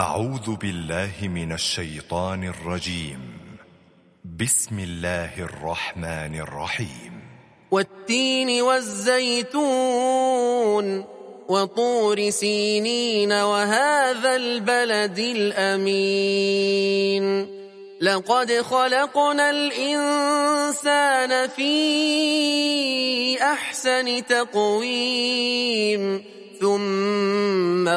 أعوذ بالله من الشيطان الرجيم. بسم الله الرحمن الرحيم. والتين والزيتون وطور سينين وهذا البلد الأمين. لقد خلقنا الإنسان في أحسن تقويم.